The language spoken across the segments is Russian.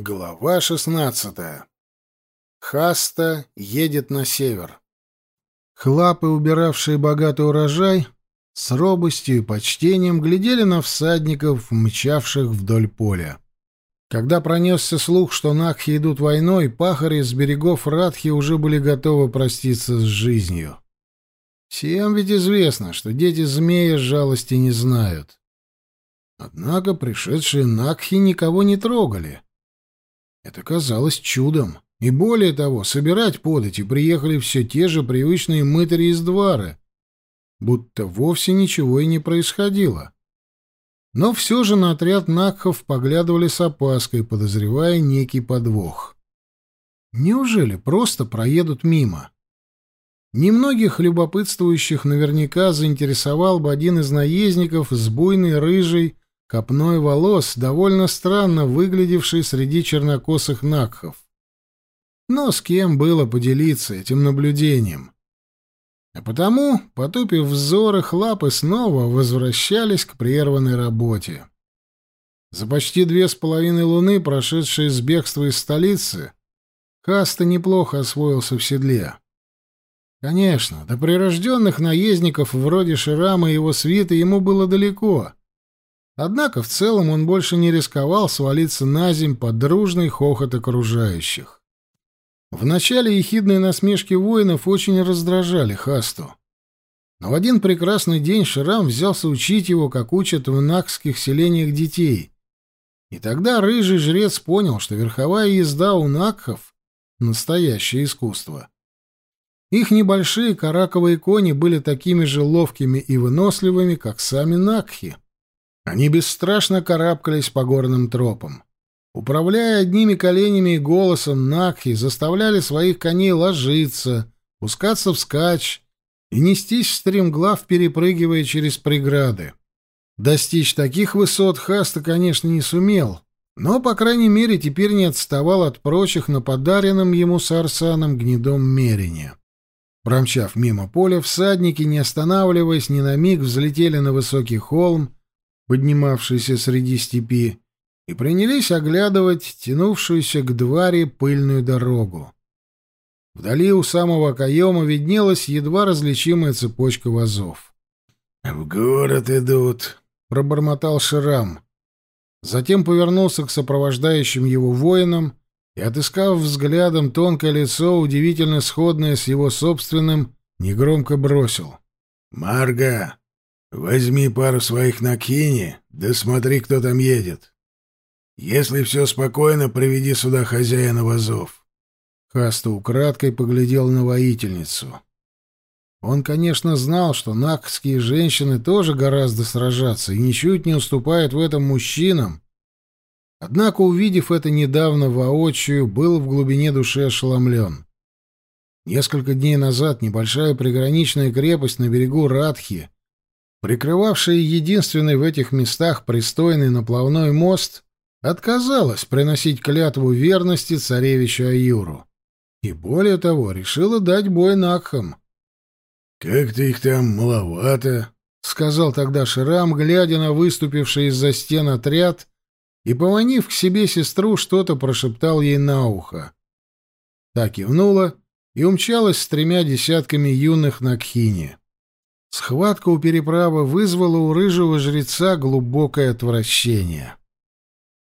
Глава шестнадцатая. Хаста едет на север. Хлапы, убиравшие богатый урожай, с робостью и почтением глядели на всадников, мчавших вдоль поля. Когда пронесся слух, что Накхи идут войной, пахари с берегов Радхи уже были готовы проститься с жизнью. Всем ведь известно, что дети змея жалости не знают. Однако пришедшие Накхи никого не трогали — это казалось чудом. И более того, собирать подати приехали все те же привычные мытари из двора, будто вовсе ничего и не происходило. Но все же на отряд Накхов поглядывали с опаской, подозревая некий подвох. Неужели просто проедут мимо? Немногих любопытствующих наверняка заинтересовал бы один из наездников с буйной рыжей копной волос, довольно странно выглядевший среди чернокосых накхов. Но с кем было поделиться этим наблюдением? А потому, потупив взоры, хлапы снова возвращались к прерванной работе. За почти две с половиной луны, прошедшие с бегства из столицы, Каста неплохо освоился в седле. Конечно, до прирожденных наездников вроде Ширама и его свиты ему было далеко — Однако в целом он больше не рисковал свалиться на земь под дружный хохот окружающих. Вначале ехидные насмешки воинов очень раздражали Хасту. Но в один прекрасный день Шрам взялся учить его, как учат в накских селениях детей. И тогда рыжий жрец понял, что верховая езда у накхов — настоящее искусство. Их небольшие караковые кони были такими же ловкими и выносливыми, как сами накхи. Они бесстрашно карабкались по горным тропам. Управляя одними коленями и голосом, Накхи заставляли своих коней ложиться, пускаться вскачь и нестись стремглав, перепрыгивая через преграды. Достичь таких высот Хаста, конечно, не сумел, но, по крайней мере, теперь не отставал от прочих на подаренном ему с Арсаном гнедом мерине. Промчав мимо поля, всадники, не останавливаясь ни на миг, взлетели на высокий холм поднимавшийся среди степи, и принялись оглядывать тянувшуюся к дваре пыльную дорогу. Вдали у самого окоема виднелась едва различимая цепочка вазов. «В город идут», — пробормотал Ширам. Затем повернулся к сопровождающим его воинам и, отыскав взглядом тонкое лицо, удивительно сходное с его собственным, негромко бросил. «Марга, Возьми пару своих на кине, да смотри, кто там едет. Если все спокойно, приведи сюда хозяина вазов. Хаста украдкой поглядел на воительницу. Он, конечно, знал, что накские женщины тоже гораздо сражаться и ничуть не уступают в этом мужчинам. Однако, увидев это недавно воочию, был в глубине души ошеломлен. Несколько дней назад небольшая приграничная крепость на берегу Радхи прикрывавшая единственный в этих местах пристойный наплавной мост, отказалась приносить клятву верности царевичу Аюру. И более того, решила дать бой Накхам. «Как-то их там маловато», — сказал тогда Ширам, глядя на выступивший из-за стен отряд, и, поманив к себе сестру, что-то прошептал ей на ухо. Так кивнула и умчалась с тремя десятками юных Накхини. Схватка у переправы вызвала у рыжего жреца глубокое отвращение.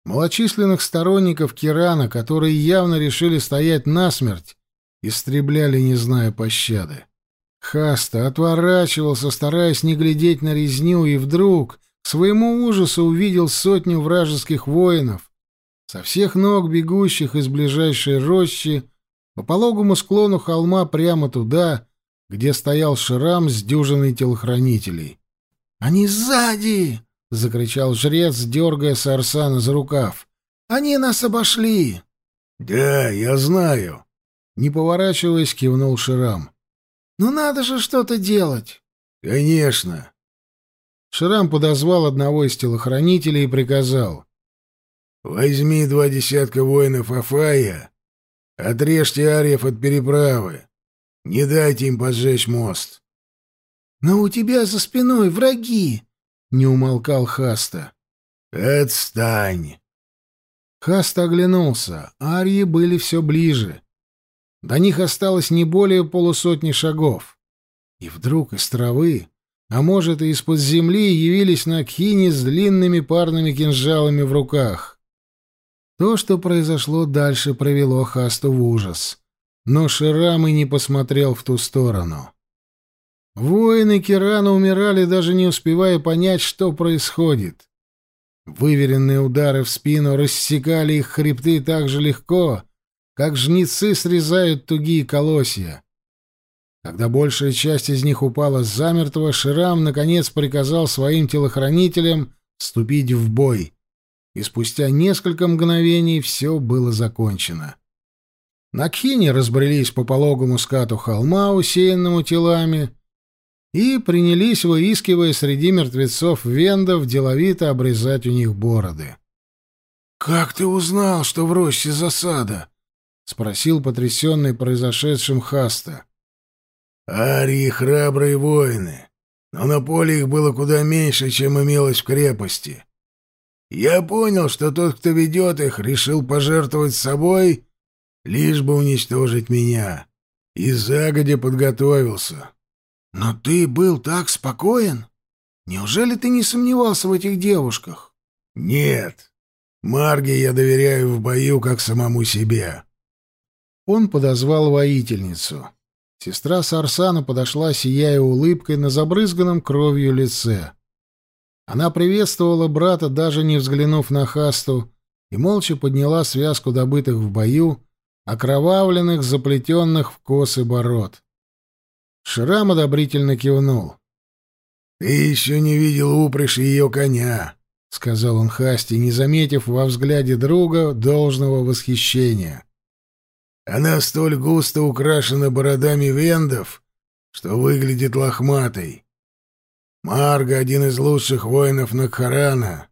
Малочисленных сторонников Кирана, которые явно решили стоять насмерть, истребляли, не зная пощады. Хаста отворачивался, стараясь не глядеть на резню, и вдруг, к своему ужасу, увидел сотню вражеских воинов, со всех ног бегущих из ближайшей рощи по пологому склону холма прямо туда, где стоял Шрам с дюжиной телохранителей. «Они сзади!» — закричал жрец, дергая Сарсана за рукав. «Они нас обошли!» «Да, я знаю!» Не поворачиваясь, кивнул Шрам. «Ну надо же что-то делать!» «Конечно!» Шрам подозвал одного из телохранителей и приказал. «Возьми два десятка воинов Афая, отрежьте ариев от переправы. Не дайте им поджечь мост. Но у тебя за спиной враги, не умолкал Хаста. Отстань. Хаст оглянулся. Арии были все ближе. До них осталось не более полусотни шагов. И вдруг из травы, а может и из-под земли, явились на Кхине с длинными парными кинжалами в руках. То, что произошло дальше, привело Хасту в ужас. Но Ширам и не посмотрел в ту сторону. Воины Кирана умирали, даже не успевая понять, что происходит. Выверенные удары в спину рассекали их хребты так же легко, как жнецы срезают тугие колосья. Когда большая часть из них упала замертво, Ширам наконец приказал своим телохранителям вступить в бой и спустя несколько мгновений все было закончено. На Кхине разбрелись по пологому скату холма, усеянному телами, и принялись, выискивая среди мертвецов вендов, деловито обрезать у них бороды. «Как ты узнал, что в роще засада?» — спросил потрясенный произошедшим Хаста. «Арии — храбрые воины, но на поле их было куда меньше, чем имелось в крепости. Я понял, что тот, кто ведет их, решил пожертвовать собой, лишь бы уничтожить меня, и загодя подготовился. Но ты был так спокоен? Неужели ты не сомневался в этих девушках? Нет. Марге я доверяю в бою, как самому себе. Он подозвал воительницу. Сестра Сарсана подошла, сияя улыбкой на забрызганном кровью лице. Она приветствовала брата, даже не взглянув на Хасту, и молча подняла связку добытых в бою, окровавленных, заплетенных в косы бород. Шрам одобрительно кивнул. «Ты еще не видел упряжь ее коня», — сказал он Хасти, не заметив во взгляде друга должного восхищения. «Она столь густо украшена бородами вендов, что выглядит лохматой. Марга — один из лучших воинов Накхарана.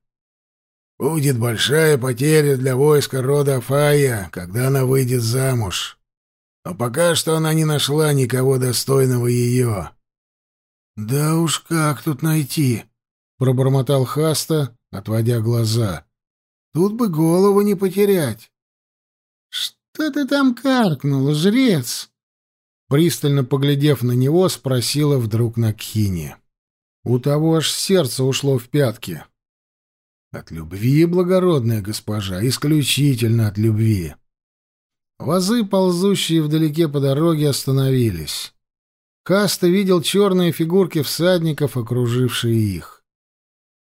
Будет большая потеря для войска рода Афая, когда она выйдет замуж. Но пока что она не нашла никого достойного ее. — Да уж как тут найти? — пробормотал Хаста, отводя глаза. — Тут бы голову не потерять. — Что ты там каркнул, жрец? Пристально поглядев на него, спросила вдруг Накхини. У того аж сердце ушло в пятки. От любви, благородная госпожа, исключительно от любви. Вазы, ползущие вдалеке по дороге, остановились. Каста видел черные фигурки всадников, окружившие их.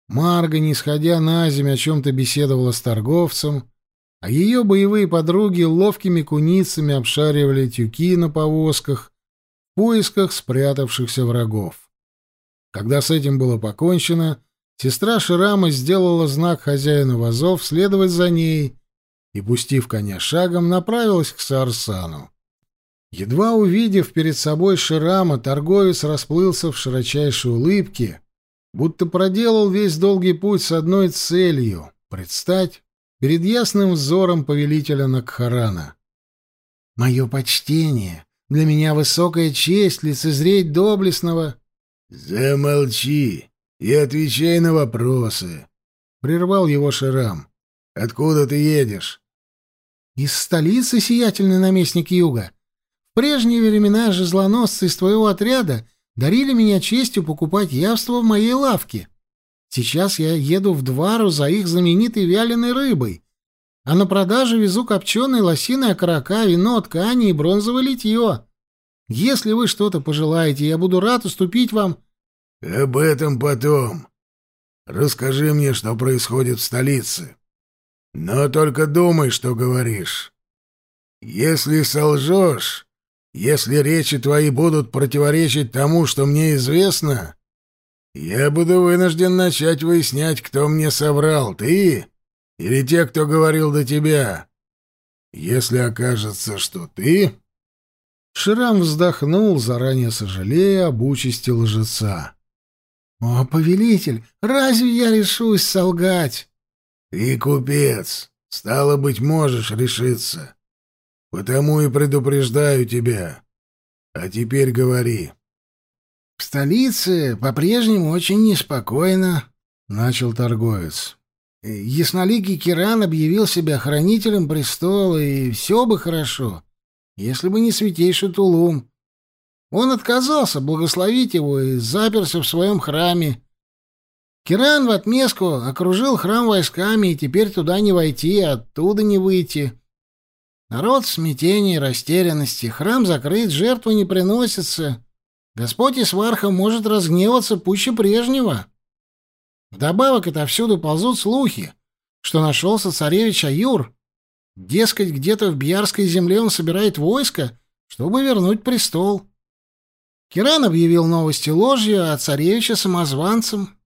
Марга, не сходя на землю, о чем-то беседовала с торговцем, а ее боевые подруги ловкими куницами обшаривали тюки на повозках в поисках спрятавшихся врагов. Когда с этим было покончено, сестра Ширама сделала знак хозяину вазов следовать за ней и, пустив коня шагом, направилась к Сарсану. Едва увидев перед собой Ширама, торговец расплылся в широчайшей улыбке, будто проделал весь долгий путь с одной целью — предстать перед ясным взором повелителя Накхарана. «Мое почтение! Для меня высокая честь лицезреть доблестного...» «Замолчи и отвечай на вопросы», — прервал его Ширам. «Откуда ты едешь?» «Из столицы, сиятельный наместник Юга. В прежние времена же злоносцы из твоего отряда дарили меня честью покупать явство в моей лавке. Сейчас я еду в Двару за их знаменитой вяленой рыбой, а на продажу везу копченые лосиные окорока, вино, ткани и бронзовое литье. Если вы что-то пожелаете, я буду рад уступить вам...» «Об этом потом. Расскажи мне, что происходит в столице. Но только думай, что говоришь. Если солжешь, если речи твои будут противоречить тому, что мне известно, я буду вынужден начать выяснять, кто мне соврал, ты или те, кто говорил до тебя. Если окажется, что ты...» Шрам вздохнул, заранее сожалея об участи лжеца. «О, повелитель, разве я решусь солгать?» «Ты купец, стало быть, можешь решиться. Потому и предупреждаю тебя. А теперь говори». «В столице по-прежнему очень неспокойно», — начал торговец. Ясноликий Киран объявил себя хранителем престола, и все бы хорошо, если бы не святейший Тулум. Он отказался благословить его и заперся в своем храме. Киран в отместку окружил храм войсками, и теперь туда не войти, оттуда не выйти. Народ в смятении, растерянности. Храм закрыт, жертвы не приносятся. Господь Исварха может разгневаться пуще прежнего. Вдобавок отовсюду ползут слухи, что нашелся царевич Аюр. Дескать, где-то в Бьярской земле он собирает войско, чтобы вернуть престол. Киран объявил новости ложью, а царевича самозванцем.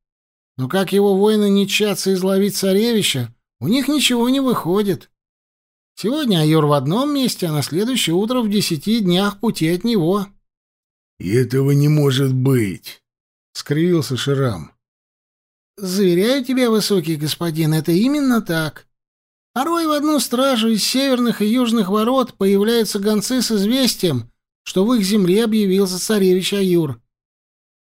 Но как его воины не чатся изловить царевича, у них ничего не выходит. Сегодня Аюр в одном месте, а на следующее утро в десяти днях пути от него. — этого не может быть, — скривился Ширам. — Заверяю тебя, высокий господин, это именно так. Порой в одну стражу из северных и южных ворот появляются гонцы с известием, что в их земле объявился царевич Аюр.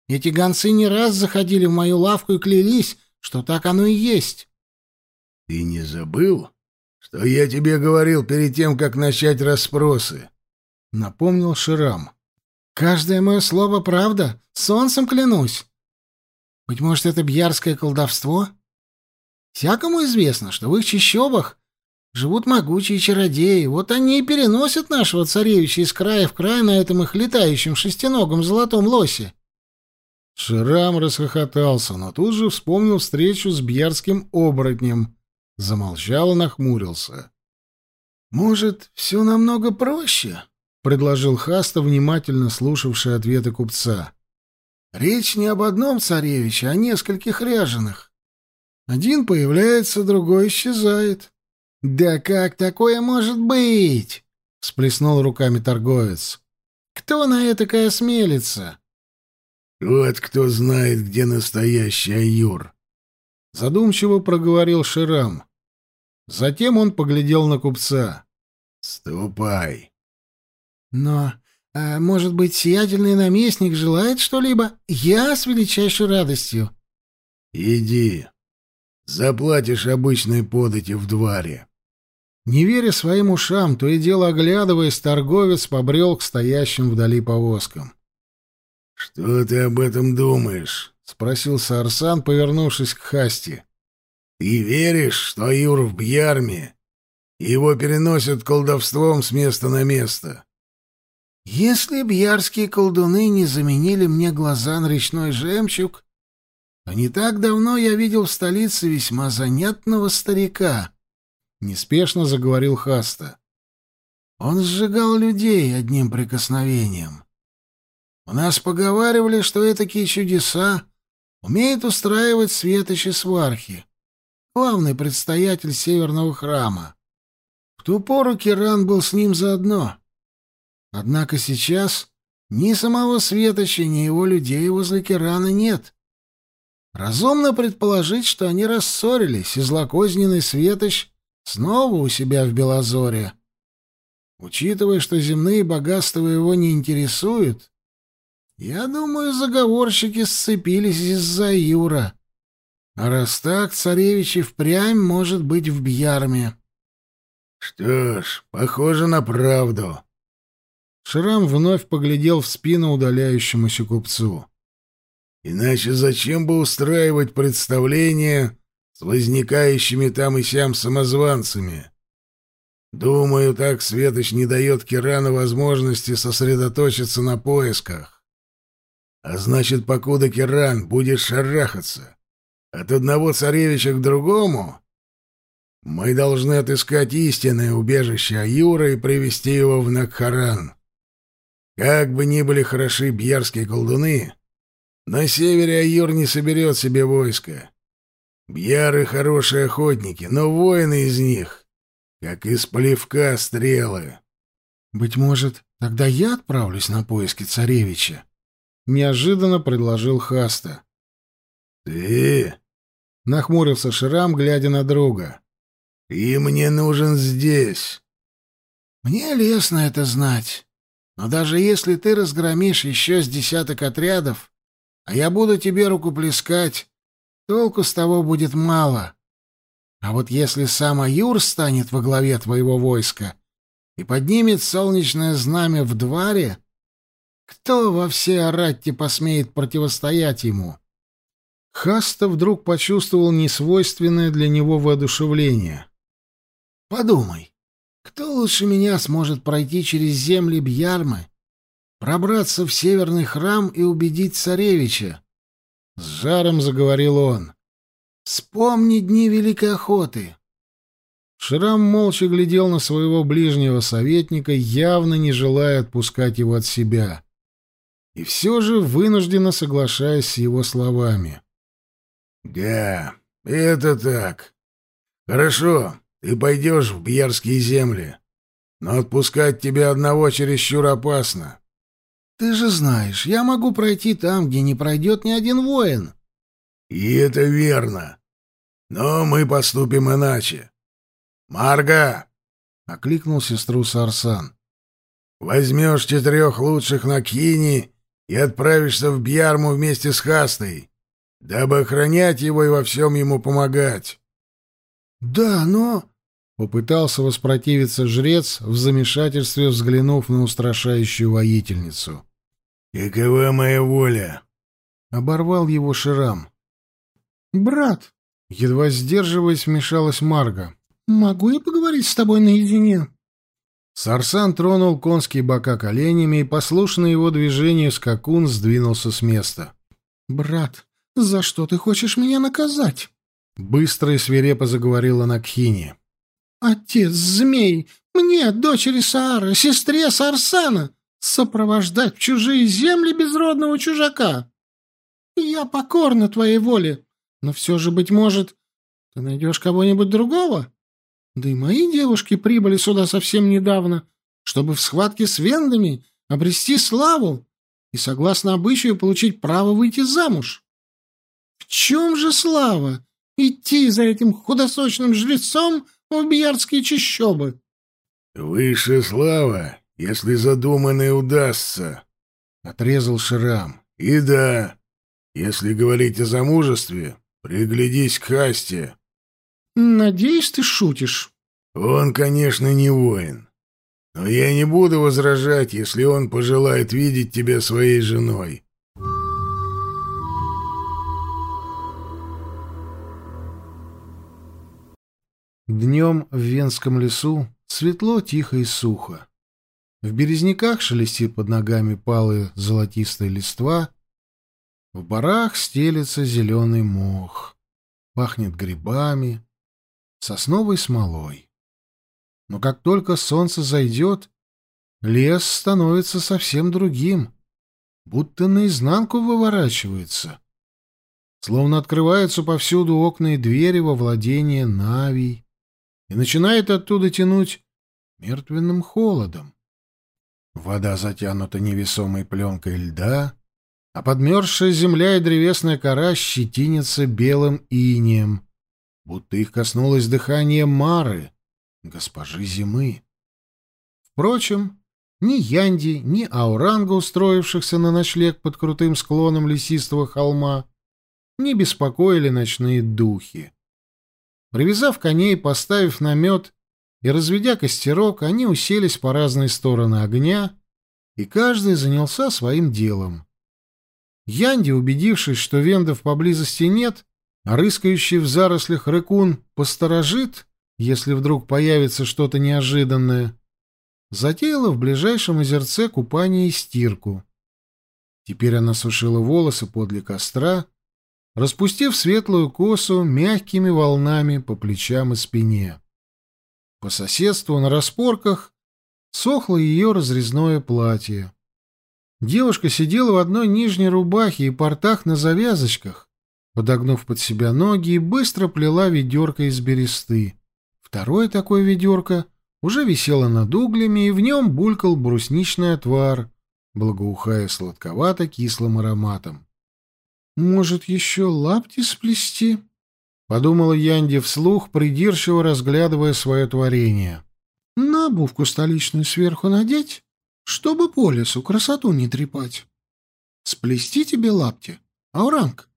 Эти гонцы не раз заходили в мою лавку и клялись, что так оно и есть. — Ты не забыл, что я тебе говорил перед тем, как начать расспросы? — напомнил Ширам. — Каждое мое слово правда, солнцем клянусь. Быть может, это бьярское колдовство? Всякому известно, что в их чащобах живут могучие чародеи. Вот они и переносят нашего царевича из края в край на этом их летающем шестиногом золотом лосе. Ширам расхохотался, но тут же вспомнил встречу с бьярским оборотнем. Замолчал и нахмурился. «Может, все намного проще?» — предложил Хаста, внимательно слушавший ответы купца. «Речь не об одном царевиче, а о нескольких ряженых. Один появляется, другой исчезает». «Да как такое может быть?» — всплеснул руками торговец. «Кто на это осмелится?» «Вот кто знает, где настоящий Аюр!» Задумчиво проговорил Ширам. Затем он поглядел на купца. «Ступай!» «Но, а, может быть, сиятельный наместник желает что-либо? Я с величайшей радостью!» «Иди. Заплатишь обычной подати в дворе». Не веря своим ушам, то и дело оглядываясь, торговец побрел к стоящим вдали повозкам. «Что ты об этом думаешь?» — спросил Сарсан, повернувшись к Хасти. «Ты веришь, что Юр в Бьярме? Его переносят колдовством с места на место?» «Если бьярские колдуны не заменили мне глаза на речной жемчуг, то не так давно я видел в столице весьма занятного старика», — неспешно заговорил Хаста. «Он сжигал людей одним прикосновением. У нас поговаривали, что такие чудеса умеет устраивать светочи свархи, главный предстоятель северного храма. В ту пору Киран был с ним заодно. Однако сейчас ни самого светоча, ни его людей возле Кирана нет. Разумно предположить, что они рассорились, и злокозненный светоч снова у себя в Белозоре. Учитывая, что земные богатства его не интересуют, я думаю, заговорщики сцепились из-за Юра. А раз так, царевич и впрямь может быть в Бьярме. Что ж, похоже на правду. Шрам вновь поглядел в спину удаляющемуся купцу. Иначе зачем бы устраивать представление с возникающими там и сям самозванцами? Думаю, так Светоч не дает Кирану возможности сосредоточиться на поисках. А значит, покуда Керан будет шарахаться от одного царевича к другому, мы должны отыскать истинное убежище Аюра и привести его в Накхаран. Как бы ни были хороши бьярские колдуны, на севере Аюр не соберет себе войска. Бьяры — хорошие охотники, но воины из них, как из плевка стрелы. Быть может, тогда я отправлюсь на поиски царевича? — неожиданно предложил Хаста. «Ты?» — нахмурился Шрам, глядя на друга. «Ты мне нужен здесь». «Мне лестно это знать. Но даже если ты разгромишь еще с десяток отрядов, а я буду тебе руку плескать, толку с того будет мало. А вот если сам Аюр станет во главе твоего войска и поднимет солнечное знамя в дворе, кто во всей Аратте посмеет противостоять ему? Хаста вдруг почувствовал несвойственное для него воодушевление. Подумай, кто лучше меня сможет пройти через земли Бьярмы, пробраться в северный храм и убедить царевича? С жаром заговорил он. Вспомни дни Великой Охоты. Шрам молча глядел на своего ближнего советника, явно не желая отпускать его от себя. И все же вынужденно соглашаясь с его словами. «Да, это так. Хорошо, ты пойдешь в Бьярские земли, но отпускать тебя одного чересчур опасно. Ты же знаешь, я могу пройти там, где не пройдет ни один воин. И это верно. Но мы поступим иначе. Марга! — окликнул сестру Сарсан. «Возьмешь четырех лучших на Кини и отправишься в Бьярму вместе с Хастой, дабы охранять его и во всем ему помогать». «Да, но...» — попытался воспротивиться жрец, в замешательстве взглянув на устрашающую воительницу. «Какова моя воля?» — оборвал его Ширам. «Брат!» — едва сдерживаясь, вмешалась Марга. «Могу я поговорить с тобой наедине?» Сарсан тронул конские бока коленями, и, послушно его движению, скакун сдвинулся с места. «Брат, за что ты хочешь меня наказать?» Быстро и свирепо заговорила Накхини. «Отец змей, мне, дочери Саара, сестре Сарсана, сопровождать в чужие земли безродного чужака. Я покорна твоей воле, но все же, быть может, ты найдешь кого-нибудь другого? Да и мои девушки прибыли сюда совсем недавно, чтобы в схватке с вендами обрести славу и, согласно обычаю, получить право выйти замуж. В чем же слава? Идти за этим худосочным жрецом в Биярдские чащобы? Выше слава, если задуманное удастся, — отрезал Шрам. И да, если говорить о замужестве, Приглядись к Хасте. Надеюсь, ты шутишь. Он, конечно, не воин. Но я не буду возражать, если он пожелает видеть тебя своей женой. Днем в Венском лесу светло, тихо и сухо. В березняках шелестит под ногами палые золотистые листва, в барах стелется зеленый мох, пахнет грибами, сосновой смолой. Но как только солнце зайдет, лес становится совсем другим, будто наизнанку выворачивается. Словно открываются повсюду окна и двери во владение Навий, и начинает оттуда тянуть мертвенным холодом. Вода затянута невесомой пленкой льда, а подмерзшая земля и древесная кора щетинятся белым инием, будто их коснулось дыхание Мары, госпожи зимы. Впрочем, ни Янди, ни Ауранга, устроившихся на ночлег под крутым склоном лесистого холма, не беспокоили ночные духи. Привязав коней, поставив намет и разведя костерок, они уселись по разные стороны огня, и каждый занялся своим делом. Янди, убедившись, что вендов поблизости нет, а рыскающий в зарослях рыкун посторожит, если вдруг появится что-то неожиданное, затеяла в ближайшем озерце купание и стирку. Теперь она сушила волосы подле костра, распустив светлую косу мягкими волнами по плечам и спине. По соседству на распорках сохло ее разрезное платье. Девушка сидела в одной нижней рубахе и портах на завязочках, подогнув под себя ноги и быстро плела ведерко из бересты. Второе такое ведерко уже висело над углями, и в нем булькал брусничный отвар, благоухая сладковато-кислым ароматом. «Может, еще лапти сплести?» — подумала Янди вслух, придирчиво разглядывая свое творение. «На обувку столичную сверху надеть?» чтобы по лесу красоту не трепать. Сплести тебе лапти, ауранг.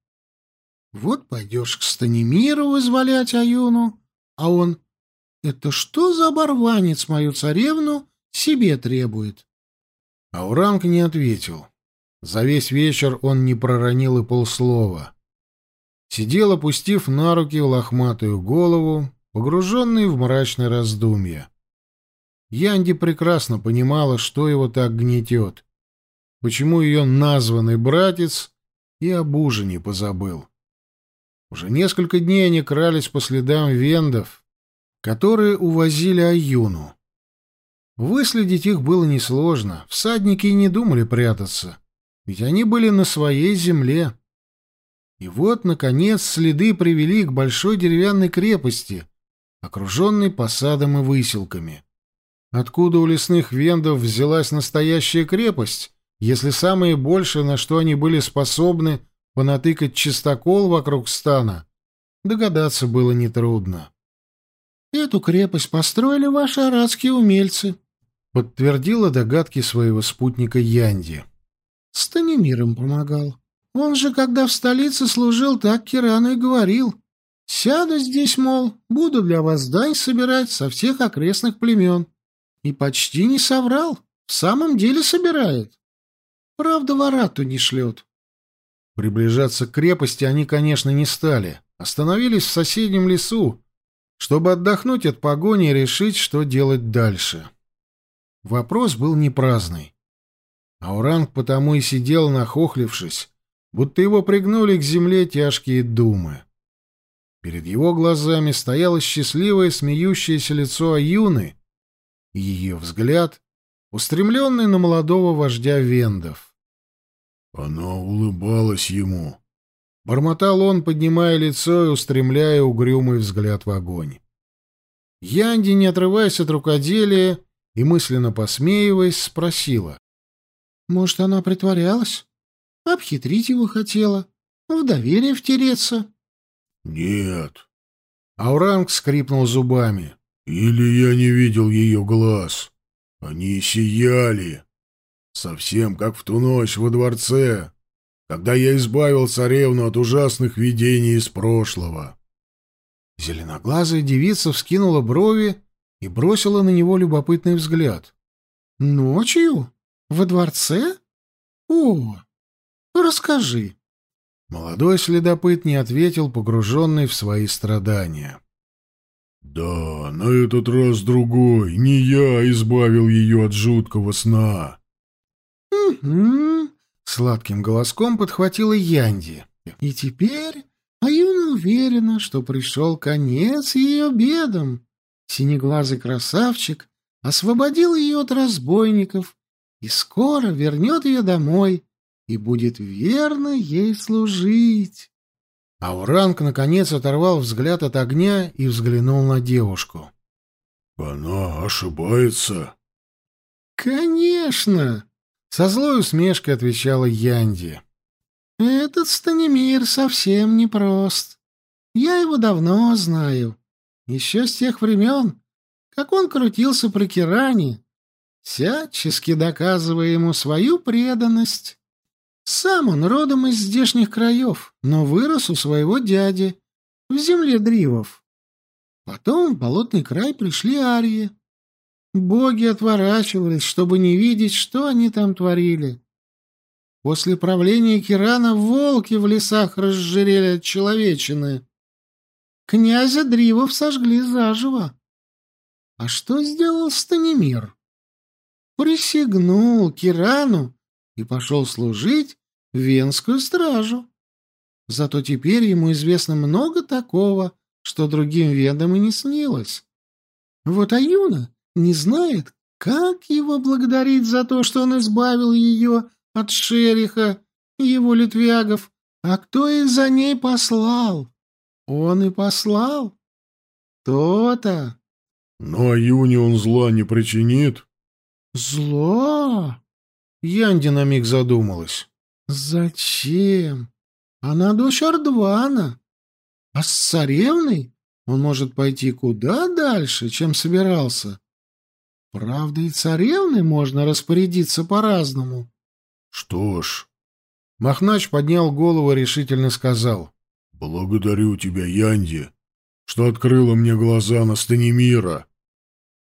Вот пойдешь к Станимиру вызволять Аюну, А он, это что за оборванец мою царевну себе требует? Ауранг не ответил. За весь вечер он не проронил и полслова. Сидел, опустив на руки лохматую голову, погруженный в мрачное раздумье. Янди прекрасно понимала, что его так гнетет, почему ее названный братец и об ужине позабыл. Уже несколько дней они крались по следам вендов, которые увозили Аюну. Выследить их было несложно, всадники и не думали прятаться, ведь они были на своей земле. И вот, наконец, следы привели к большой деревянной крепости, окруженной посадом и выселками. Откуда у лесных вендов взялась настоящая крепость, если самое большее, на что они были способны, понатыкать чистокол вокруг стана, догадаться было нетрудно. «Эту крепость построили ваши арадские умельцы», — подтвердила догадки своего спутника Янди. «Станимир им помогал. Он же, когда в столице служил, так Кирану и говорил. Сяду здесь, мол, буду для вас дань собирать со всех окрестных племен. И почти не соврал, в самом деле собирает. Правда, ворату не шлет. Приближаться к крепости они, конечно, не стали. Остановились в соседнем лесу, чтобы отдохнуть от погони и решить, что делать дальше. Вопрос был не праздный. Ауранг потому и сидел, нахохлившись, будто его пригнули к земле тяжкие думы. Перед его глазами стояло счастливое смеющееся лицо Аюны и ее взгляд, устремленный на молодого вождя Вендов. Она улыбалась ему. Бормотал он, поднимая лицо и устремляя угрюмый взгляд в огонь. Янди, не отрываясь от рукоделия и мысленно посмеиваясь, спросила. «Может, она притворялась? Обхитрить его хотела? В доверие втереться?» «Нет». Ауранг скрипнул зубами. «Или я не видел ее глаз. Они сияли. Совсем как в ту ночь во дворце, когда я избавил царевну от ужасных видений из прошлого. Зеленоглазая девица вскинула брови и бросила на него любопытный взгляд. «Ночью? Во дворце? О, расскажи». Молодой следопыт не ответил, погруженный в свои страдания. «Да, на этот раз другой. Не я избавил ее от жуткого сна. «Угу», — сладким голоском подхватила Янди. «И теперь Аюна уверена, что пришел конец ее бедам. Синеглазый красавчик освободил ее от разбойников и скоро вернет ее домой и будет верно ей служить». Ауранг, наконец, оторвал взгляд от огня и взглянул на девушку. «Она ошибается». «Конечно!» Со злой усмешкой отвечала Янди. «Этот Станимир совсем непрост. Я его давно знаю. Еще с тех времен, как он крутился при Киране, всячески доказывая ему свою преданность. Сам он родом из здешних краев, но вырос у своего дяди, в земле Дривов. Потом в болотный край пришли арии. Боги отворачивались, чтобы не видеть, что они там творили. После правления Кирана волки в лесах разжирели от человечины. Князя Дривов сожгли заживо. А что сделал Станимир? Присягнул Кирану и пошел служить в Венскую стражу. Зато теперь ему известно много такого, что другим ведом и не снилось. Вот Аюна не знает, как его благодарить за то, что он избавил ее от Шериха и его литвягов, а кто их за ней послал? Он и послал. То-то. Но Аюне он зла не причинит. Зло? Янди на миг задумалась. Зачем? Она дочь Ардвана. А с царевной он может пойти куда дальше, чем собирался. Правда, и царевны можно распорядиться по-разному. Что ж. Махнач поднял голову и решительно сказал. Благодарю тебя, Янди. что открыла мне глаза на Станимира.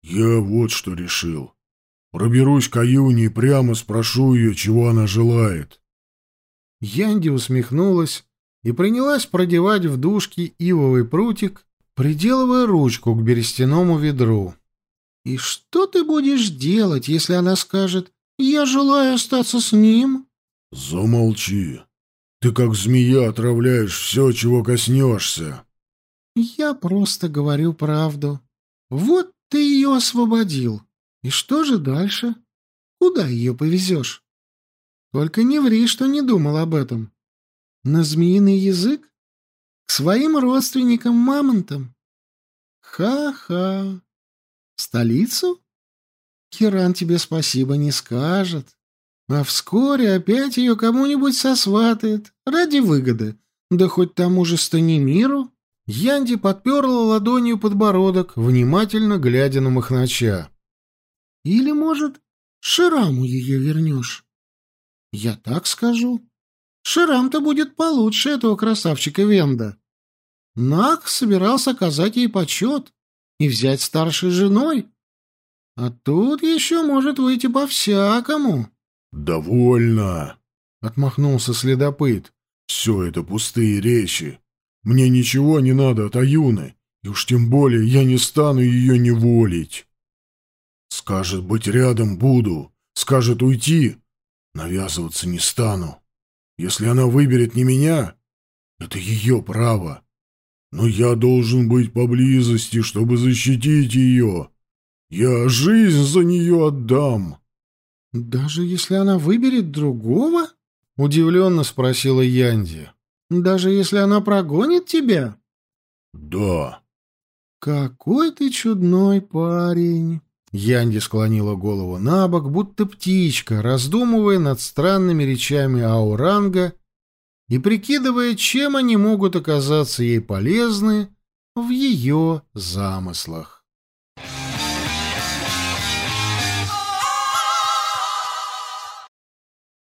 Я вот что решил. Проберусь к Аюне и прямо спрошу ее, чего она желает. Янди усмехнулась и принялась продевать в дужки ивовый прутик, приделывая ручку к берестяному ведру. «И что ты будешь делать, если она скажет, я желаю остаться с ним?» «Замолчи. Ты как змея отравляешь все, чего коснешься». «Я просто говорю правду. Вот ты ее освободил. И что же дальше? Куда ее повезешь? Только не ври, что не думал об этом. На змеиный язык? К своим родственникам-мамонтам? Ха-ха. Столицу? Киран тебе спасибо не скажет. А вскоре опять ее кому-нибудь сосватает. Ради выгоды. Да хоть тому же Станимиру. Янди подперла ладонью подбородок, внимательно глядя на Махнача. Или, может, Шираму ее вернешь? Я так скажу. Ширам-то будет получше этого красавчика Венда. Нах собирался оказать ей почет и взять старшей женой. А тут еще может выйти по-всякому. — Довольно, — отмахнулся следопыт. — Все это пустые речи. Мне ничего не надо от Аюны, и уж тем более я не стану ее неволить. Скажет быть рядом буду, скажет уйти, навязываться не стану. Если она выберет не меня, это ее право. Но я должен быть поблизости, чтобы защитить ее. Я жизнь за нее отдам. — Даже если она выберет другого? — удивленно спросила Янди. — Даже если она прогонит тебя? — Да. — Какой ты чудной парень. Янди склонила голову на бок, будто птичка, раздумывая над странными речами Ауранга и прикидывая, чем они могут оказаться ей полезны в ее замыслах.